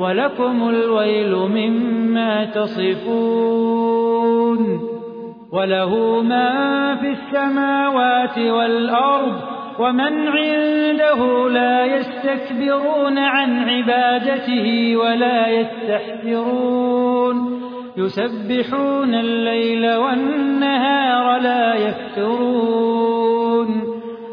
ولكم الويل مما تصفون وله ما في السماوات والأرض ومن عنده لا يستكبرون عن عبادته ولا يستحسرون يسبحون الليل والنهار لا يفترون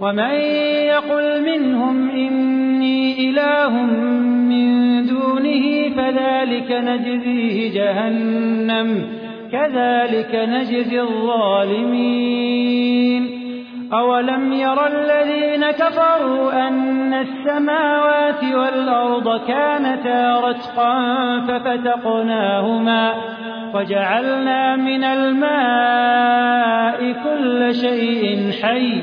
ومن يقل منهم إني إله من دونه فذلك نجزيه جهنم كذلك نجزي الظالمين. أولم ير الذين كفروا أن السماوات والأرض كانتا رتقا ففتقناهما وجعلنا من الماء كل شيء حي.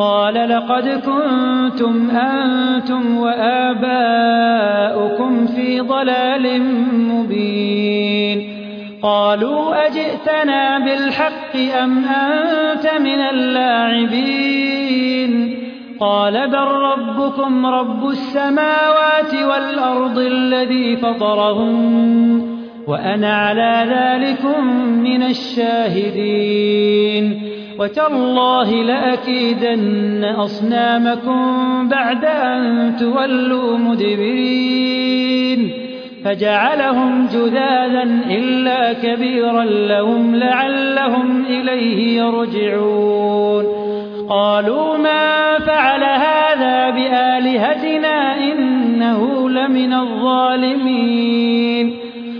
قال لقد كنتم أنتم وآباؤكم في ضلال مبين. قالوا أجئتنا بالحق أم أنت من اللاعبين؟ قال بل ربكم رب السماوات والأرض الذي فطرهن وأنا على ذلك من الشاهدين. وتالله لاكيدن أصنامكم بعد أن تولوا مدبرين فجعلهم جذاذا إلا كبيرا لهم لعلهم إليه يرجعون قالوا ما فعل هذا بآلهتنا إنه لمن الظالمين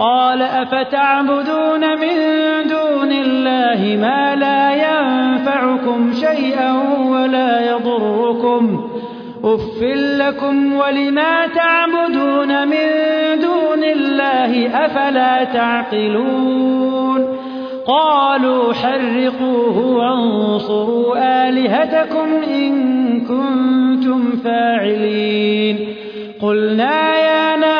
قال أفتعبدون من دون الله ما لا ينفعكم شيئا ولا يضركم أف لكم ولما تعبدون من دون الله أفلا تعقلون قالوا حرقوه وانصروا آلهتكم إن كنتم فاعلين قلنا يا نار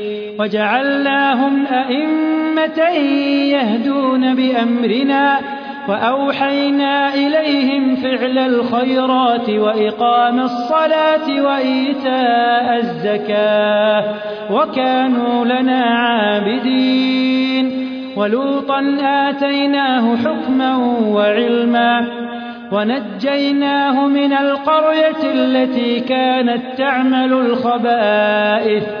وجعلناهم أئمة يهدون بأمرنا وأوحينا إليهم فعل الخيرات وإقام الصلاة وإيتاء الزكاة وكانوا لنا عابدين ولوطا آتيناه حكما وعلما ونجيناه من القرية التي كانت تعمل الخبائث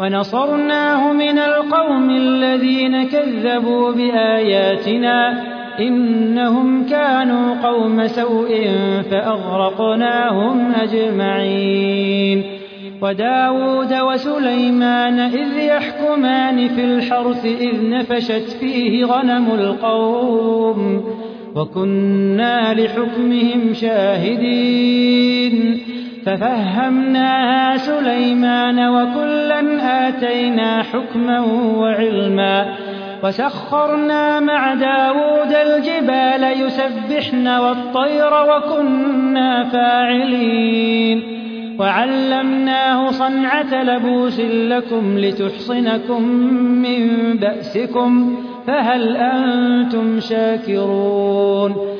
ونصرناه من القوم الذين كذبوا بآياتنا إنهم كانوا قوم سوء فأغرقناهم أجمعين وداود وسليمان إذ يحكمان في الحرث إذ نفشت فيه غنم القوم وكنا لحكمهم شاهدين ففهمناها سليمان وكلا آتينا حكما وعلما وسخرنا مع داود الجبال يسبحن والطير وكنا فاعلين وعلمناه صنعة لبوس لكم لتحصنكم من بأسكم فهل أنتم شاكرون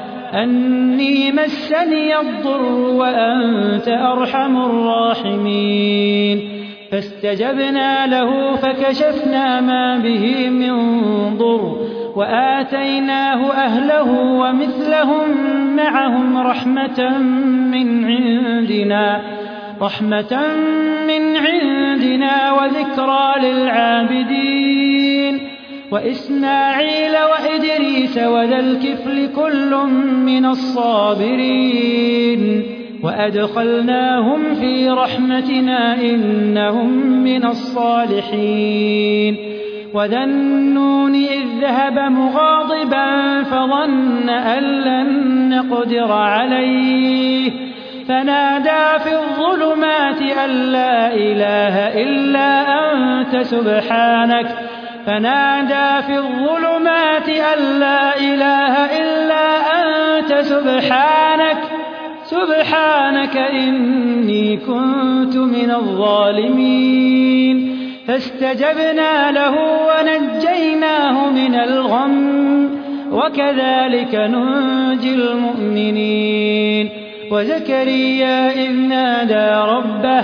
أني مسني الضر وأنت أرحم الراحمين. فاستجبنا له فكشفنا ما به من ضر وآتيناه أهله ومثلهم معهم رحمة من عندنا رحمة من عندنا وذكرى للعابدين. وإسماعيل وإدريس وذا الكفل كل من الصابرين وأدخلناهم في رحمتنا إنهم من الصالحين وذا النون إذ ذهب مغاضبا فظن أن لن نقدر عليه فنادى في الظلمات أن لا إله إلا أنت سبحانك فنادى في الظلمات أن لا إله إلا أنت سبحانك سبحانك إني كنت من الظالمين. فاستجبنا له ونجيناه من الغم وكذلك ننجي المؤمنين. وزكريا إذ نادى ربه